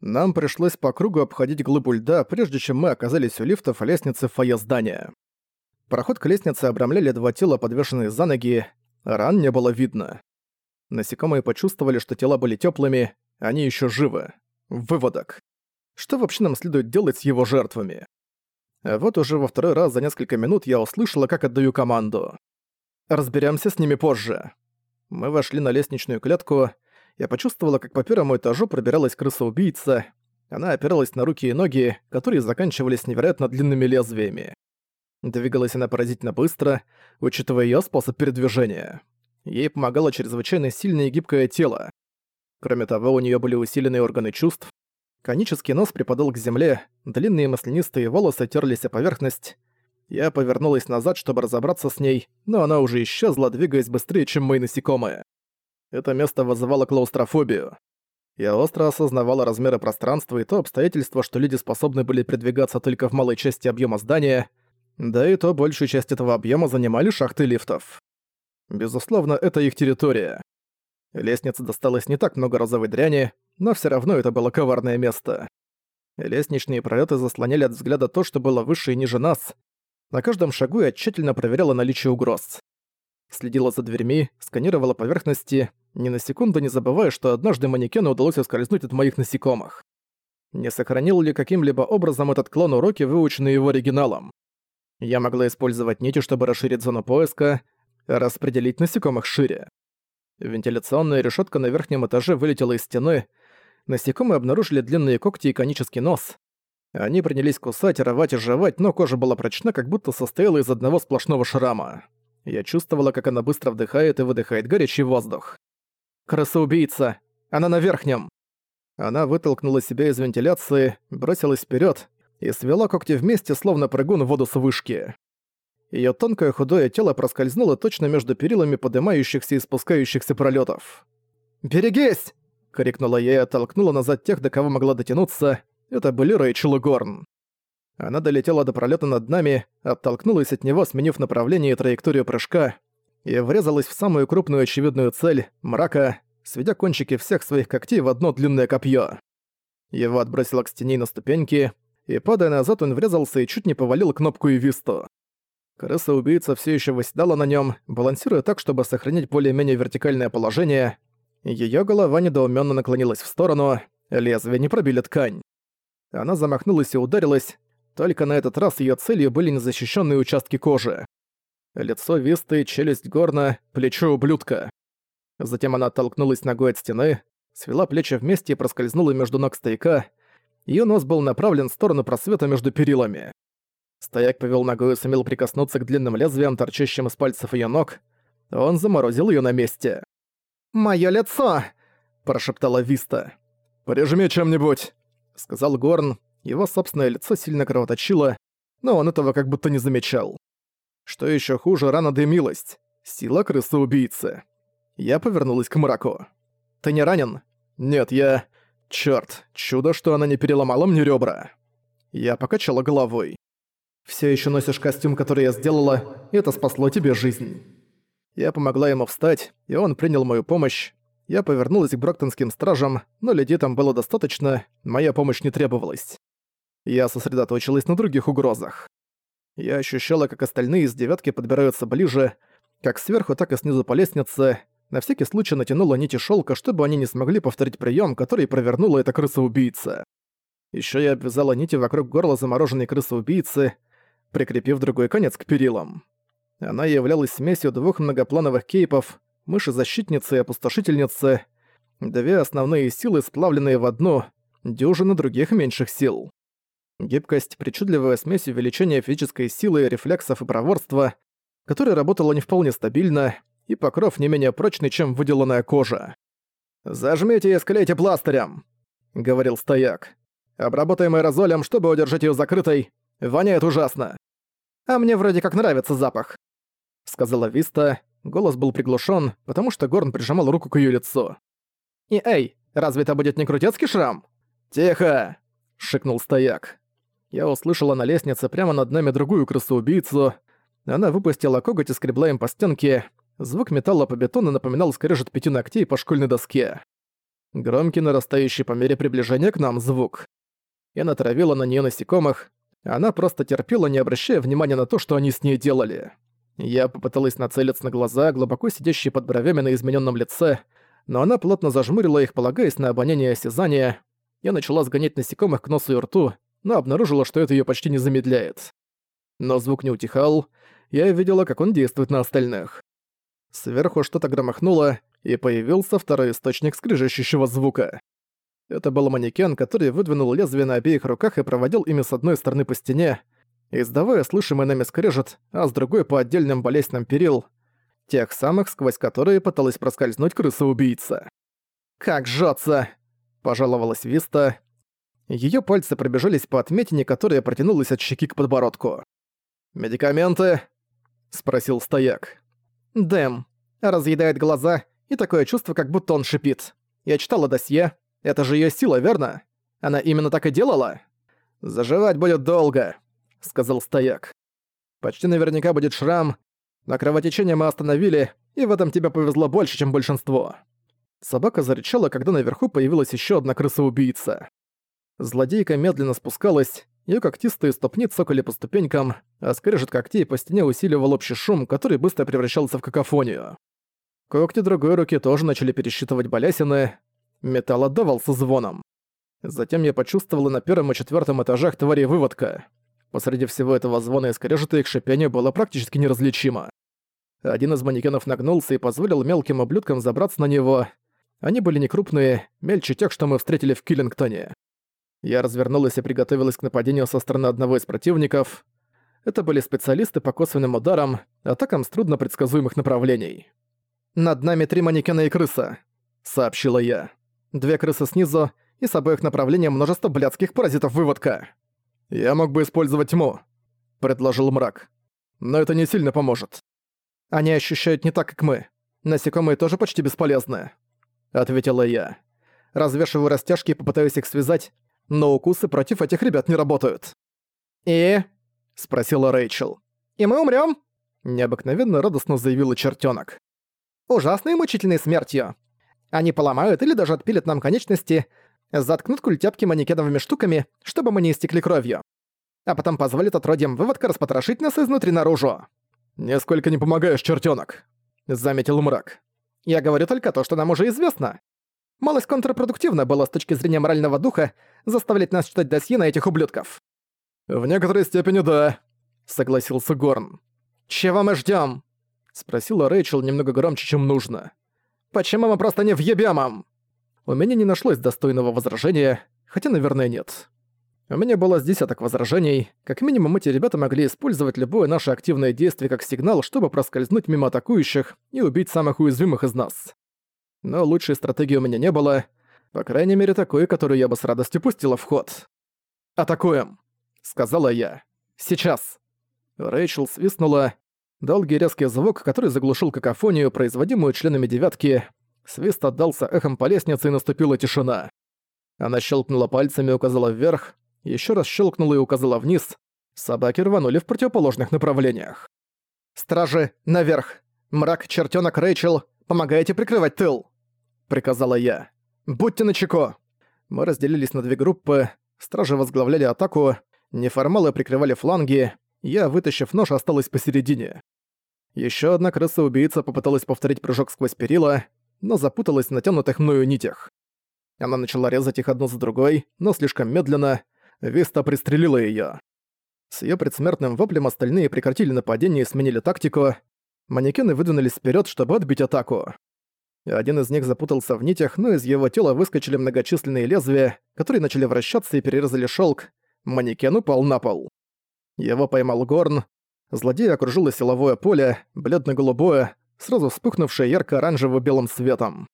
Нам пришлось по кругу обходить глыбу льда, прежде чем мы оказались у лифтов лестницы в фойе здания. Проход к лестнице обрамляли два тела, подвешенные за ноги, ран не было видно. Насекомые почувствовали, что тела были теплыми, они еще живы. Выводок. Что вообще нам следует делать с его жертвами? А вот уже во второй раз за несколько минут я услышала, как отдаю команду. Разберемся с ними позже. Мы вошли на лестничную клетку, я почувствовала, как по первому этажу пробиралась крыса-убийца. Она опиралась на руки и ноги, которые заканчивались невероятно длинными лезвиями. Двигалась она поразительно быстро, учитывая её способ передвижения. Ей помогало чрезвычайно сильное и гибкое тело. Кроме того, у неё были усиленные органы чувств. Конический нос припадал к земле, длинные маслянистые волосы терлись о поверхность. Я повернулась назад, чтобы разобраться с ней, но она уже исчезла, двигаясь быстрее, чем мои насекомые. Это место вызывало клаустрофобию. Я остро осознавала размеры пространства и то обстоятельство, что люди способны были передвигаться только в малой части объема здания, да и то большую часть этого объема занимали шахты лифтов. Безусловно, это их территория. Лестница досталась не так много розовой дряни, но все равно это было коварное место. Лестничные пролеты заслоняли от взгляда то, что было выше и ниже нас. На каждом шагу я тщательно проверяла наличие угроз. Следила за дверьми, сканировала поверхности, ни на секунду не забывая, что однажды манекену удалось ускользнуть от моих насекомых. Не сохранил ли каким-либо образом этот клон уроки, выученные его оригиналом? Я могла использовать нити, чтобы расширить зону поиска, распределить насекомых шире. Вентиляционная решетка на верхнем этаже вылетела из стены. Насекомые обнаружили длинные когти и конический нос. Они принялись кусать, рвать и жевать, но кожа была прочна, как будто состояла из одного сплошного шрама. Я чувствовала, как она быстро вдыхает и выдыхает горячий воздух. «Красоубийца! Она на верхнем!» Она вытолкнула себя из вентиляции, бросилась вперед и свела когти вместе, словно прыгун в воду с вышки. Её тонкое худое тело проскользнуло точно между перилами поднимающихся и спускающихся пролетов. «Берегись!» — крикнула я и оттолкнула назад тех, до кого могла дотянуться. Это были Рэйчел и. Она долетела до пролета над нами, оттолкнулась от него, сменив направление и траекторию прыжка, и врезалась в самую крупную очевидную цель — мрака, сведя кончики всех своих когтей в одно длинное копье. Его отбросило к стене на ступеньки, и, падая назад, он врезался и чуть не повалил кнопку и висту. Крыса-убийца все еще восседала на нем, балансируя так, чтобы сохранить более-менее вертикальное положение. Ее голова недоуменно наклонилась в сторону, лезвия не пробили ткань. Она замахнулась и ударилась, только на этот раз ее целью были незащищенные участки кожи. Лицо Висты, челюсть горна, плечо ублюдка. Затем она оттолкнулась ногой от стены, свела плечи вместе и проскользнула между ног стояка. Её нос был направлен в сторону просвета между перилами. Стояк повел ногой и сумел прикоснуться к длинным лезвиям, торчащим из пальцев ее ног. Он заморозил ее на месте. «Моё лицо!» – прошептала Виста. «Прижми чем-нибудь», – сказал Горн. Его собственное лицо сильно кровоточило, но он этого как будто не замечал. Что еще хуже, рана дымилась. Сила крысы-убийцы. Я повернулась к мраку. «Ты не ранен?» «Нет, я...» Черт, чудо, что она не переломала мне ребра. Я покачала головой. Все еще носишь костюм, который я сделала, и это спасло тебе жизнь». Я помогла ему встать, и он принял мою помощь. Я повернулась к броктонским стражам, но людей там было достаточно, моя помощь не требовалась. Я сосредоточилась на других угрозах. Я ощущала, как остальные из девятки подбираются ближе, как сверху, так и снизу по лестнице. На всякий случай натянула нити шелка, чтобы они не смогли повторить прием, который провернула эта крыса-убийца. Еще я обвязала нити вокруг горла замороженной крысы-убийцы, прикрепив другой конец к перилам. Она являлась смесью двух многоплановых кейпов, мыши-защитницы и опустошительницы, две основные силы, сплавленные в одну, дюжины других меньших сил. Гибкость, причудливая смесь увеличения физической силы, рефлексов и проворства, которая работала не вполне стабильно, и покров не менее прочный, чем выделанная кожа. «Зажмите и склейте пластырем», — говорил стояк. «Обработаем аэрозолем, чтобы удержать ее закрытой. Воняет ужасно». «А мне вроде как нравится запах», — сказала Виста. Голос был приглушен, потому что Горн прижимал руку к ее лицу. «И эй, разве это будет не крутецкий шрам?» «Тихо!» — шикнул стояк. Я услышала на лестнице прямо над нами другую крысу-убийцу. Она выпустила коготь и скребла им по стенке. Звук металла по бетону напоминал скрежет пяти ногтей по школьной доске. Громкий, нарастающий по мере приближения к нам звук. Я натравила на нее насекомых, она просто терпела, не обращая внимания на то, что они с ней делали. Я попыталась нацелиться на глаза, глубоко сидящие под бровями на измененном лице, но она плотно зажмурила их, полагаясь на обоняние и осязание. Я начала сгонять насекомых к носу и рту, но обнаружила, что это ее почти не замедляет. Но звук не утихал, я видела, как он действует на остальных. Сверху что-то громыхнуло, и появился второй источник скрижащущего звука. Это был манекен, который выдвинул лезвие на обеих руках и проводил ими с одной стороны по стене, издавая слышимый нами скрежет, а с другой по отдельным болезненным перил, тех самых, сквозь которые пыталась проскользнуть крыса-убийца. «Как жжётся!» – пожаловалась Виста. Её пальцы пробежались по отметине, которая протянулась от щеки к подбородку. «Медикаменты?» – спросил стояк. «Дэм. Разъедает глаза, и такое чувство, как будто он шипит. Я читала досье. Это же её сила, верно? Она именно так и делала?» «Заживать будет долго», — сказал стояк. «Почти наверняка будет шрам, но кровотечение мы остановили, и в этом тебе повезло больше, чем большинство». Собака зарычала, когда наверху появилась еще одна крыса-убийца. Злодейка медленно спускалась, её когтистые ступни цокали по ступенькам, а скрежет когтей по стене усиливал общий шум, который быстро превращался в какофонию. Когти другой руки тоже начали пересчитывать балясины, металл отдавался звоном. Затем я почувствовала на первом и четвертом этажах твари выводка. Посреди всего этого звона и скрежета их шипение было практически неразличимо. Один из манекенов нагнулся и позволил мелким ублюдкам забраться на него. Они были некрупные, мельче тех, что мы встретили в Киллингтоне. Я развернулась и приготовилась к нападению со стороны одного из противников. Это были специалисты по косвенным ударам, атакам с трудно предсказуемых направлений. «Над нами три манекена и крыса», — сообщила я. «Две крысы снизу, и с обоих направлений множество блядских паразитов-выводка». «Я мог бы использовать тьму», — предложил мрак. «Но это не сильно поможет». «Они ощущают не так, как мы. Насекомые тоже почти бесполезны», — ответила я. Развешиваю растяжки и попытаюсь их связать, но укусы против этих ребят не работают. «И?» — спросила Рэйчел. «И мы умрём?» — необыкновенно радостно заявила чертёнок. «Ужасной и мучительной смертью. Они поломают или даже отпилят нам конечности, заткнут культяпки манекеновыми штуками, чтобы мы не истекли кровью. А потом позволят отродьям выводка распотрошить нас изнутри наружу. «Несколько не помогаешь, чертёнок», — заметил мрак. «Я говорю только то, что нам уже известно. Малость контрпродуктивно было с точки зрения морального духа заставлять нас читать досье на этих ублюдков». «В некоторой степени да», — согласился Горн. «Чего мы ждём?» — спросила Рэйчел немного громче, чем нужно. «Почему мы просто не въебем им?» У меня не нашлось достойного возражения, хотя, наверное, нет. У меня было с десяток возражений. Как минимум, эти ребята могли использовать любое наше активное действие как сигнал, чтобы проскользнуть мимо атакующих и убить самых уязвимых из нас. Но лучшей стратегии у меня не было, по крайней мере такой, которую я бы с радостью пустила в ход. «Атакуем!» — сказала я. «Сейчас!» Рэйчел свистнула. Долгий резкий звук, который заглушил какофонию, производимую членами девятки, Свист отдался эхом по лестнице, и наступила тишина. Она щелкнула пальцами и указала вверх, еще раз щелкнула и указала вниз. Собаки рванули в противоположных направлениях. «Стражи, наверх! Мрак, чертенок, Рэйчел, помогайте прикрывать тыл!» Приказала я. «Будьте начеко!» Мы разделились на две группы, стражи возглавляли атаку, неформалы прикрывали фланги, я, вытащив нож, осталась посередине. Еще одна крыса-убийца попыталась повторить прыжок сквозь перила, но запуталась в натянутых мною нитях. Она начала резать их одну за другой, но слишком медленно. Виста пристрелила её. С её предсмертным воплем остальные прекратили нападение и сменили тактику. Манекены выдвинулись вперёд, чтобы отбить атаку. Один из них запутался в нитях, но из его тела выскочили многочисленные лезвия, которые начали вращаться и перерезали шёлк. Манекен упал на пол. Его поймал Горн. Злодей окружило силовое поле, бледно-голубое, сразу вспыхнувшее ярко-оранжево-белым светом.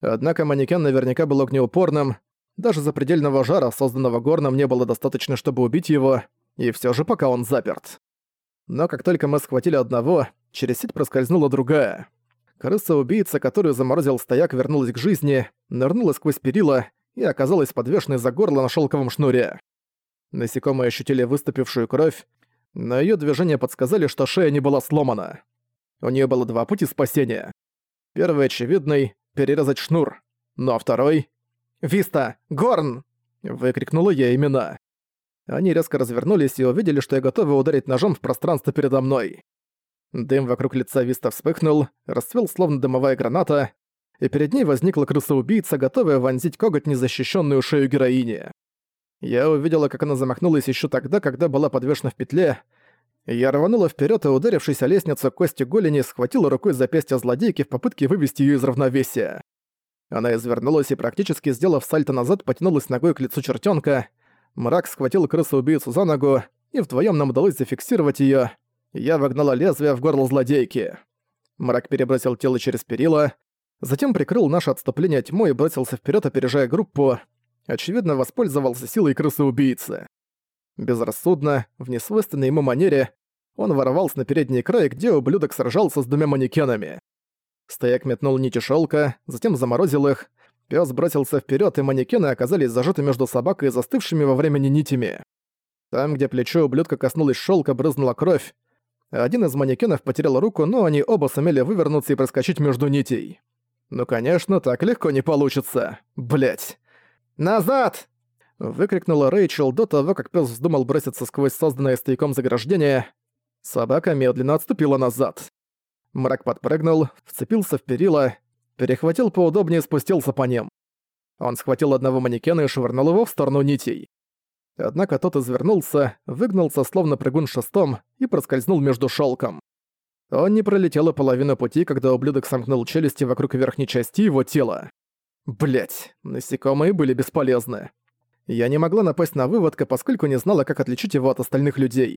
Однако манекен наверняка был огнеупорным, даже запредельного жара, созданного горном, не было достаточно, чтобы убить его, и все же пока он заперт. Но как только мы схватили одного, через сеть проскользнула другая. Крыса-убийца, которую заморозил стояк, вернулась к жизни, нырнула сквозь перила и оказалась подвешенной за горло на шелковом шнуре. Насекомые ощутили выступившую кровь, но ее движения подсказали, что шея не была сломана. У нее было два пути спасения. Первый очевидный — перерезать шнур, ну а второй «Виста! Горн!» — выкрикнула я имена. Они резко развернулись и увидели, что я готова ударить ножом в пространство передо мной. Дым вокруг лица Виста вспыхнул, расцвел словно дымовая граната, и перед ней возникла крыса-убийца, готовая вонзить коготь незащищенную шею героини. Я увидела, как она замахнулась еще тогда, когда была подвешена в петле. Я рванула вперед и, ударившись о лестницу кости голени, схватила рукой запястье злодейки в попытке вывести ее из равновесия. Она извернулась и, практически сделав сальто назад, потянулась ногой к лицу чертенка. Мрак схватил крысу-убийцу за ногу, и вдвоем нам удалось зафиксировать ее. Я вогнала лезвие в горло злодейки. Мрак перебросил тело через перила, затем прикрыл наше отступление тьмой и бросился вперед, опережая группу. Очевидно, воспользовался силой крысы-убийцы. Безрассудно, в несвойственной ему манере, он ворвался на передний край, где ублюдок сражался с двумя манекенами. Стояк метнул нити шелка, затем заморозил их. Пес бросился вперед, и манекены оказались зажаты между собакой и застывшими во времени нитями. Там, где плечо ублюдка коснулось шелка, брызнула кровь. Один из манекенов потерял руку, но они оба сумели вывернуться и проскочить между нитей. Ну, конечно, так легко не получится. Блять. «Назад!» — выкрикнула Рэйчел до того, как пес вздумал броситься сквозь созданное стояком заграждение. Собака медленно отступила назад. Мрак подпрыгнул, вцепился в перила, перехватил поудобнее и спустился по ним. Он схватил одного манекена и швырнул его в сторону нитей. Однако тот извернулся, выгнулся словно прыгун шестом и проскользнул между шелком. Он не пролетел и половину пути, когда ублюдок сомкнул челюсти вокруг верхней части его тела. Блять, насекомые были бесполезны. Я не могла напасть на выводка, поскольку не знала, как отличить его от остальных людей.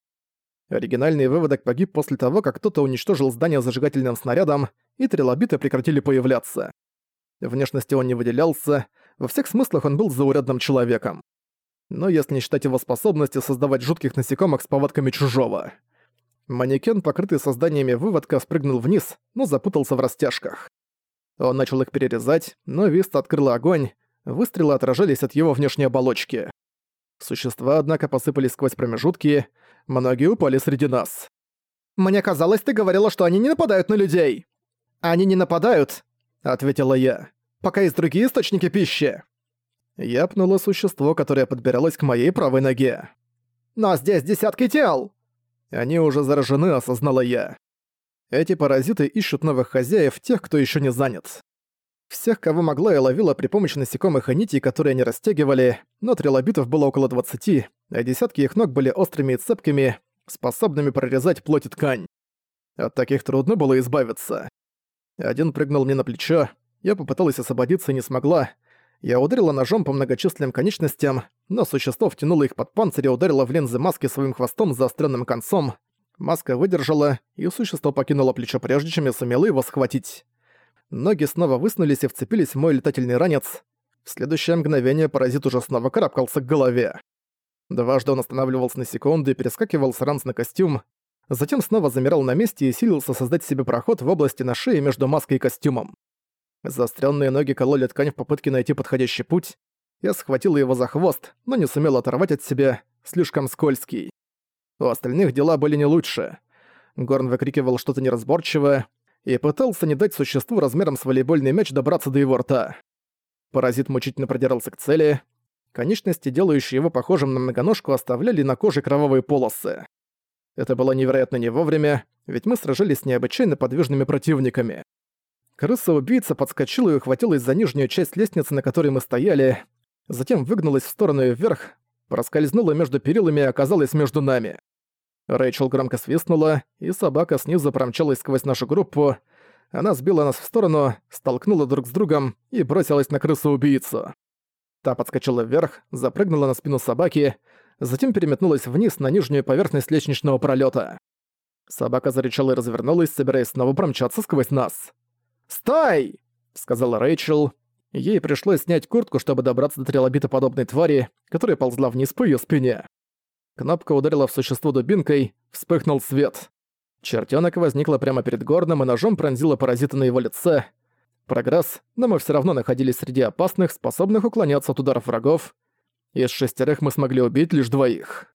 Оригинальный выводок погиб после того, как кто-то уничтожил здание зажигательным снарядом, и трилобиты прекратили появляться. Внешности он не выделялся, во всех смыслах он был заурядным человеком. Но если не считать его способности создавать жутких насекомых с повадками чужого. Манекен, покрытый созданиями выводка, спрыгнул вниз, но запутался в растяжках. Он начал их перерезать, но Вист открыл огонь, выстрелы отражались от его внешней оболочки. Существа, однако, посыпались сквозь промежутки, многие упали среди нас. «Мне казалось, ты говорила, что они не нападают на людей!» «Они не нападают», — ответила я, — «пока есть другие источники пищи». Я пнула существо, которое подбиралось к моей правой ноге. «Но здесь десятки тел!» Они уже заражены, осознала я. Эти паразиты ищут новых хозяев, тех, кто еще не занят. Всех, кого могла, я ловила при помощи насекомых и нитей, которые они растягивали, но трилобитов было около 20, а десятки их ног были острыми и цепкими, способными прорезать плоть и ткань. От таких трудно было избавиться. Один прыгнул мне на плечо, я попыталась освободиться и не смогла. Я ударила ножом по многочисленным конечностям, но существо втянуло их под панцирь и ударило в линзы маски своим хвостом с заостренным концом. Маска выдержала, и существо покинуло плечо прежде, чем я сумела его схватить. Ноги снова высунулись и вцепились в мой летательный ранец. В следующее мгновение паразит уже снова карабкался к голове. Дважды он останавливался на секунду и перескакивал с ранц на костюм, затем снова замирал на месте и силился создать себе проход в области на шее между маской и костюмом. Заостренные ноги кололи ткань в попытке найти подходящий путь. Я схватила его за хвост, но не сумела оторвать от себя, слишком скользкий. У остальных дела были не лучше. Горн выкрикивал что-то неразборчивое, и пытался не дать существу размером с волейбольный мяч добраться до его рта. Паразит мучительно продирался к цели. Конечности, делающие его похожим на многоножку, оставляли на коже кровавые полосы. Это было невероятно не вовремя, ведь мы сражались с необычайно подвижными противниками. Крыса-убийца подскочила и ухватилась за нижнюю часть лестницы, на которой мы стояли, затем выгнулась в сторону и вверх, проскользнула между перилами и оказалась между нами. Рэйчел громко свистнула, и собака снизу промчалась сквозь нашу группу. Она сбила нас в сторону, столкнула друг с другом и бросилась на крысу-убийцу. Та подскочила вверх, запрыгнула на спину собаки, затем переметнулась вниз на нижнюю поверхность лестничного пролета. Собака зарычала и развернулась, собираясь снова промчаться сквозь нас. «Стой!» — сказала Рэйчел. Ей пришлось снять куртку, чтобы добраться до трилобитоподобной твари, которая ползла вниз по её спине. Кнопка ударила в существо дубинкой, вспыхнул свет. Чертёнок возникла прямо перед Горном и ножом пронзила паразита на его лице. Прогресс, но мы всё равно находились среди опасных, способных уклоняться от ударов врагов. Из шестерых мы смогли убить лишь двоих.